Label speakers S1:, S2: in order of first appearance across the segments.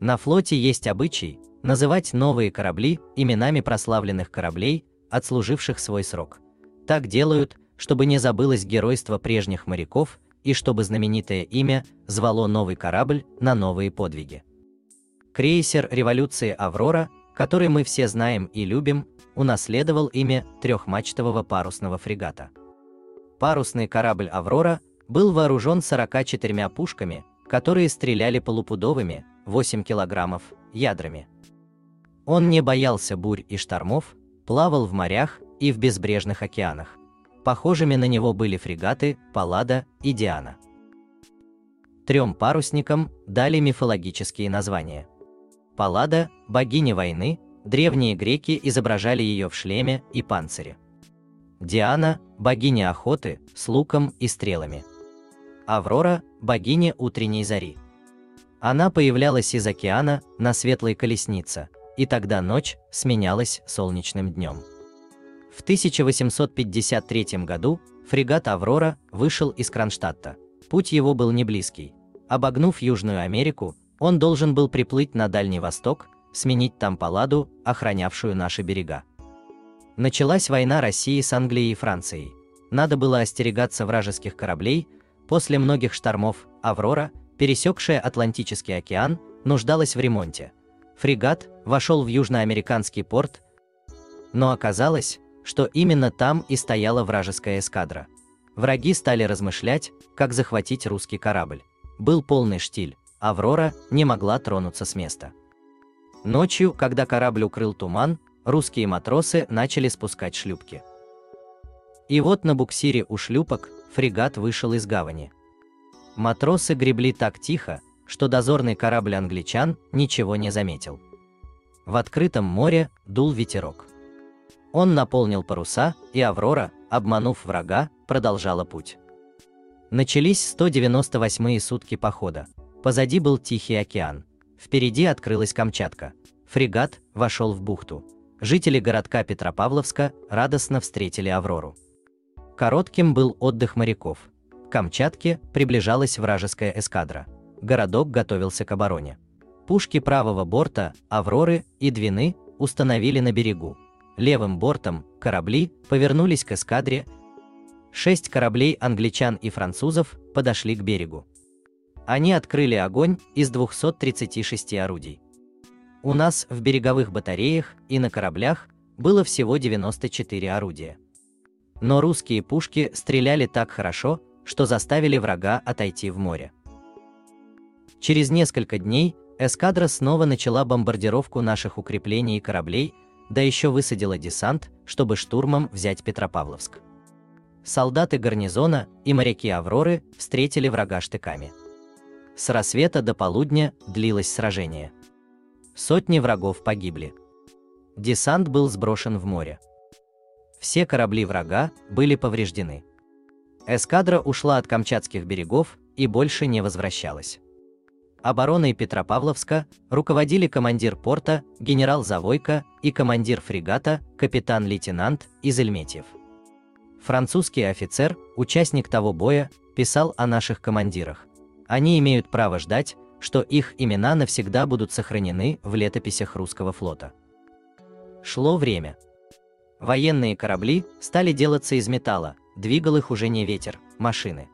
S1: На флоте есть обычай называть новые корабли именами прославленных кораблей, отслуживших свой срок. Так делают, чтобы не забылось геройство прежних моряков и чтобы знаменитое имя звало новый корабль на новые подвиги. Крейсер революции «Аврора», который мы все знаем и любим, унаследовал имя трехмачтового парусного фрегата. Парусный корабль «Аврора» был вооружен 44 пушками, которые стреляли полупудовыми, 8 килограммов, ядрами. Он не боялся бурь и штормов, плавал в морях и в безбрежных океанах. Похожими на него были фрегаты Паллада и Диана. Трем парусникам дали мифологические названия. Паллада – богиня войны, древние греки изображали ее в шлеме и панцире. Диана – богиня охоты с луком и стрелами. Аврора – богиня утренней зари. Она появлялась из океана на светлой колеснице, и тогда ночь сменялась солнечным днем. В 1853 году фрегат «Аврора» вышел из Кронштадта. Путь его был не близкий. Обогнув Южную Америку, он должен был приплыть на Дальний Восток, сменить там паладу, охранявшую наши берега. Началась война России с Англией и Францией. Надо было остерегаться вражеских кораблей. После многих штормов «Аврора», пересекшая Атлантический океан, нуждалась в ремонте. Фрегат вошел в южноамериканский порт, но оказалось, что именно там и стояла вражеская эскадра. Враги стали размышлять, как захватить русский корабль. Был полный штиль, «Аврора» не могла тронуться с места. Ночью, когда корабль укрыл туман, русские матросы начали спускать шлюпки. И вот на буксире у шлюпок фрегат вышел из гавани. Матросы гребли так тихо, что дозорный корабль англичан ничего не заметил. В открытом море дул ветерок. Он наполнил паруса, и Аврора, обманув врага, продолжала путь. Начались 198-е сутки похода. Позади был Тихий океан. Впереди открылась Камчатка. Фрегат вошел в бухту. Жители городка Петропавловска радостно встретили Аврору. Коротким был отдых моряков. Камчатке приближалась вражеская эскадра. Городок готовился к обороне. Пушки правого борта, Авроры и Двины установили на берегу. Левым бортом корабли повернулись к эскадре. Шесть кораблей англичан и французов подошли к берегу. Они открыли огонь из 236 орудий. У нас в береговых батареях и на кораблях было всего 94 орудия. Но русские пушки стреляли так хорошо, что заставили врага отойти в море. Через несколько дней эскадра снова начала бомбардировку наших укреплений и кораблей, да еще высадила десант, чтобы штурмом взять Петропавловск. Солдаты гарнизона и моряки Авроры встретили врага штыками. С рассвета до полудня длилось сражение. Сотни врагов погибли. Десант был сброшен в море. Все корабли врага были повреждены. Эскадра ушла от Камчатских берегов и больше не возвращалась. Обороной Петропавловска руководили командир порта, генерал Завойко и командир фрегата, капитан-лейтенант Изельметьев. Французский офицер, участник того боя, писал о наших командирах. Они имеют право ждать, что их имена навсегда будут сохранены в летописях русского флота. Шло время. Военные корабли стали делаться из металла, двигал их уже не ветер, машины.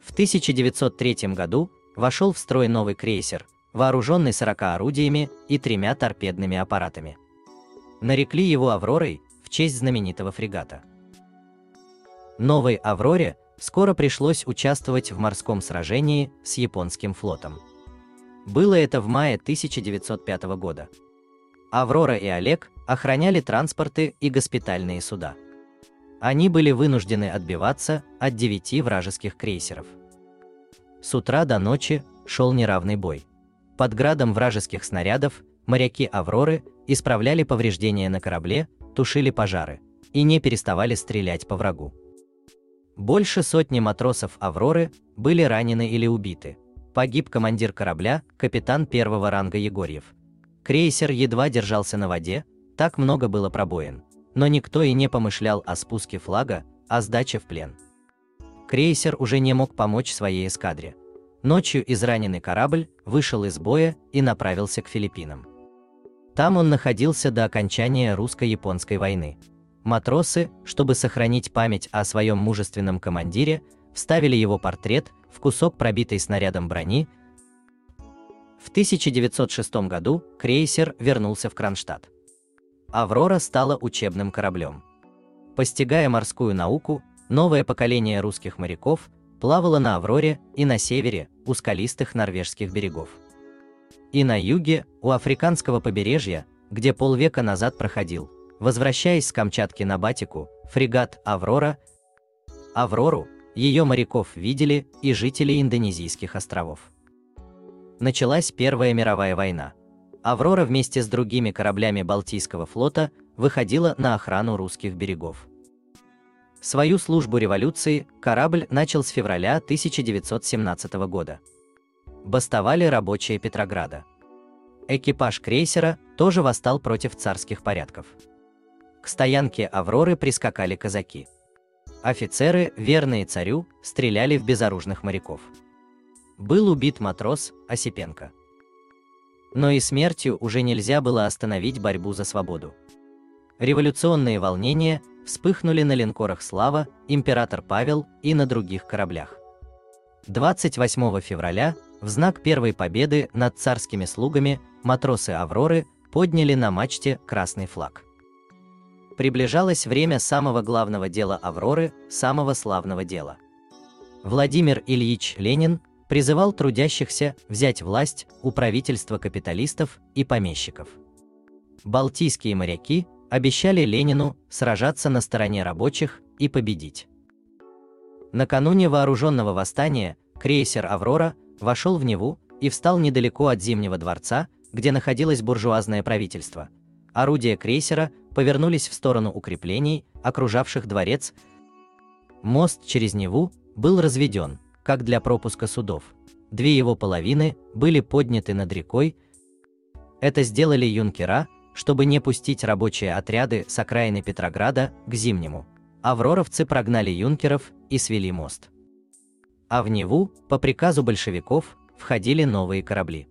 S1: В 1903 году вошел в строй новый крейсер, вооруженный 40 орудиями и тремя торпедными аппаратами. Нарекли его «Авророй» в честь знаменитого фрегата. Новой «Авроре» скоро пришлось участвовать в морском сражении с японским флотом. Было это в мае 1905 года. Аврора и Олег охраняли транспорты и госпитальные суда. Они были вынуждены отбиваться от девяти вражеских крейсеров. С утра до ночи шел неравный бой. Под градом вражеских снарядов моряки Авроры исправляли повреждения на корабле, тушили пожары и не переставали стрелять по врагу. Больше сотни матросов Авроры были ранены или убиты, Погиб командир корабля, капитан первого ранга Егорьев. Крейсер едва держался на воде, так много было пробоин. Но никто и не помышлял о спуске флага, о сдаче в плен. Крейсер уже не мог помочь своей эскадре. ночью израненный корабль вышел из боя и направился к Филиппинам. Там он находился до окончания русско-японской войны. Матросы, чтобы сохранить память о своем мужественном командире, вставили его портрет в кусок пробитой снарядом брони. В 1906 году крейсер вернулся в Кронштадт. Аврора стала учебным кораблем. Постигая морскую науку, новое поколение русских моряков плавало на Авроре и на севере, у скалистых норвежских берегов. И на юге, у африканского побережья, где полвека назад проходил, возвращаясь с Камчатки на Батику, фрегат «Аврора», Аврору, ее моряков видели и жители Индонезийских островов. Началась Первая мировая война. Аврора вместе с другими кораблями Балтийского флота выходила на охрану русских берегов. Свою службу революции корабль начал с февраля 1917 года. Бастовали рабочие Петрограда. Экипаж крейсера тоже восстал против царских порядков. К стоянке Авроры прискакали казаки. Офицеры, верные царю, стреляли в безоружных моряков. Был убит матрос Осипенко. Но и смертью уже нельзя было остановить борьбу за свободу. Революционные волнения вспыхнули на линкорах «Слава», «Император Павел» и на других кораблях. 28 февраля, в знак первой победы над царскими слугами, матросы «Авроры» подняли на мачте красный флаг. Приближалось время самого главного дела «Авроры», самого славного дела. Владимир Ильич Ленин призывал трудящихся взять власть у правительства капиталистов и помещиков. Балтийские моряки обещали Ленину сражаться на стороне рабочих и победить. Накануне вооруженного восстания крейсер «Аврора» вошел в Неву и встал недалеко от Зимнего дворца, где находилось буржуазное правительство. Орудия крейсера повернулись в сторону укреплений, окружавших дворец. Мост через Неву был разведен, как для пропуска судов. Две его половины были подняты над рекой. Это сделали юнкера, чтобы не пустить рабочие отряды с окраины Петрограда к Зимнему. Авроровцы прогнали юнкеров и свели мост. А в Неву, по приказу большевиков, входили новые корабли.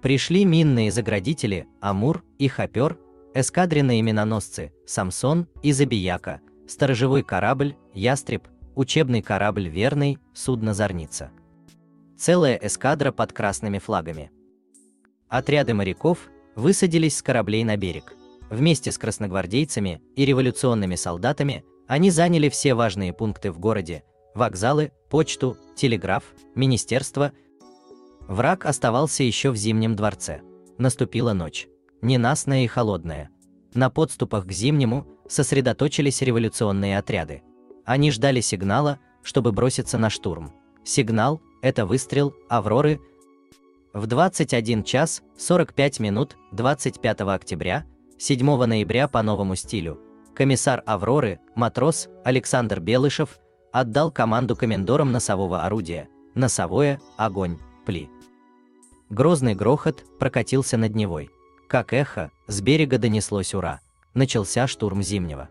S1: Пришли минные заградители Амур и Хопер, эскадренные миноносцы Самсон и Забияка, сторожевой корабль Ястреб, учебный корабль Верный, судно Зорница. Целая эскадра под красными флагами. Отряды моряков высадились с кораблей на берег. Вместе с красногвардейцами и революционными солдатами они заняли все важные пункты в городе – вокзалы, почту, телеграф, министерство. Враг оставался еще в Зимнем дворце. Наступила ночь. Ненастная и холодная. На подступах к Зимнему сосредоточились революционные отряды. Они ждали сигнала, чтобы броситься на штурм. Сигнал – это выстрел Авроры в 21 час 45 минут 25 октября, 7 ноября по новому стилю, комиссар «Авроры», матрос Александр Белышев, отдал команду комендорам носового орудия «Носовое, огонь, пли». Грозный грохот прокатился над Невой. Как эхо, с берега донеслось «Ура!» Начался штурм Зимнего.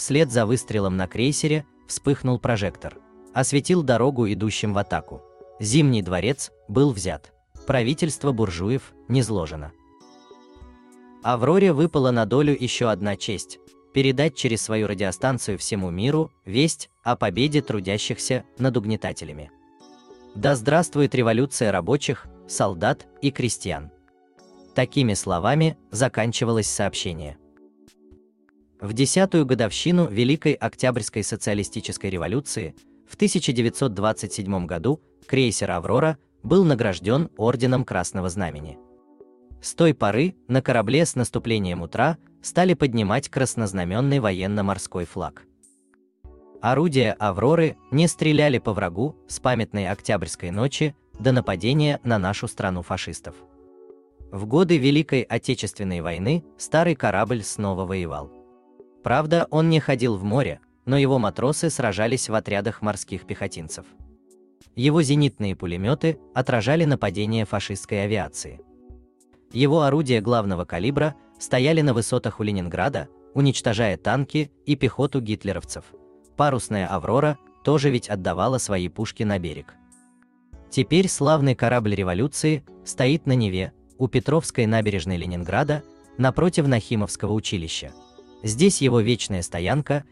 S1: Вслед за выстрелом на крейсере вспыхнул прожектор. Осветил дорогу идущим в атаку. Зимний дворец был взят. Правительство буржуев низложено. Авроре выпала на долю еще одна честь – передать через свою радиостанцию всему миру весть о победе трудящихся над угнетателями. Да здравствует революция рабочих, солдат и крестьян. Такими словами заканчивалось сообщение. В десятую годовщину Великой Октябрьской социалистической революции в 1927 году крейсер «Аврора» был награжден Орденом Красного Знамени. С той поры на корабле с наступлением утра стали поднимать краснознаменный военно-морской флаг. Орудия «Авроры» не стреляли по врагу с памятной Октябрьской ночи до нападения на нашу страну фашистов. В годы Великой Отечественной войны старый корабль снова воевал. Правда, он не ходил в море, но его матросы сражались в отрядах морских пехотинцев. Его зенитные пулеметы отражали нападения фашистской авиации. Его орудия главного калибра стояли на высотах у Ленинграда, уничтожая танки и пехоту гитлеровцев. Парусная «Аврора» тоже ведь отдавала свои пушки на берег. Теперь славный корабль революции стоит на Неве, у Петровской набережной Ленинграда, напротив Нахимовского училища. Здесь его вечная стоянка.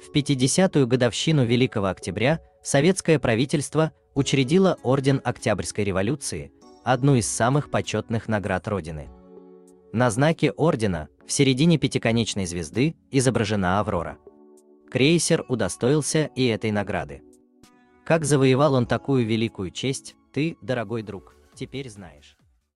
S1: В 50-ю годовщину Великого Октября советское правительство учредило Орден Октябрьской революции, одну из самых почетных наград Родины. На знаке ордена в середине пятиконечной звезды изображена Аврора. Крейсер удостоился и этой награды. Как завоевал он такую великую честь, ты, дорогой друг, теперь знаешь.